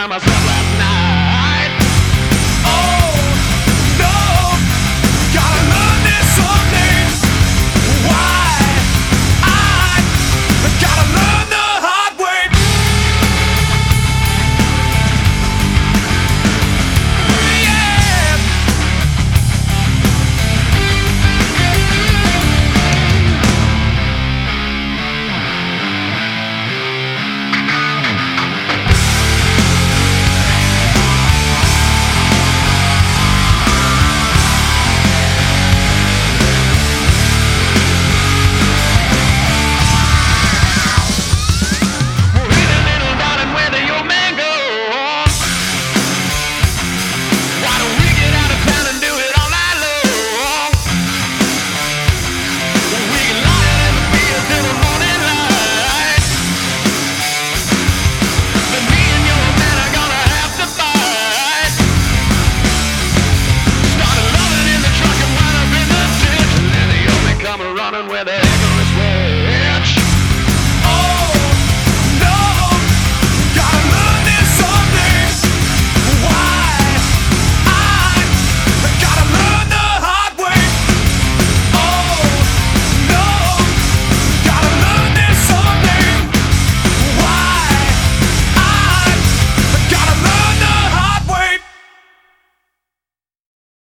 by myself. Running with it.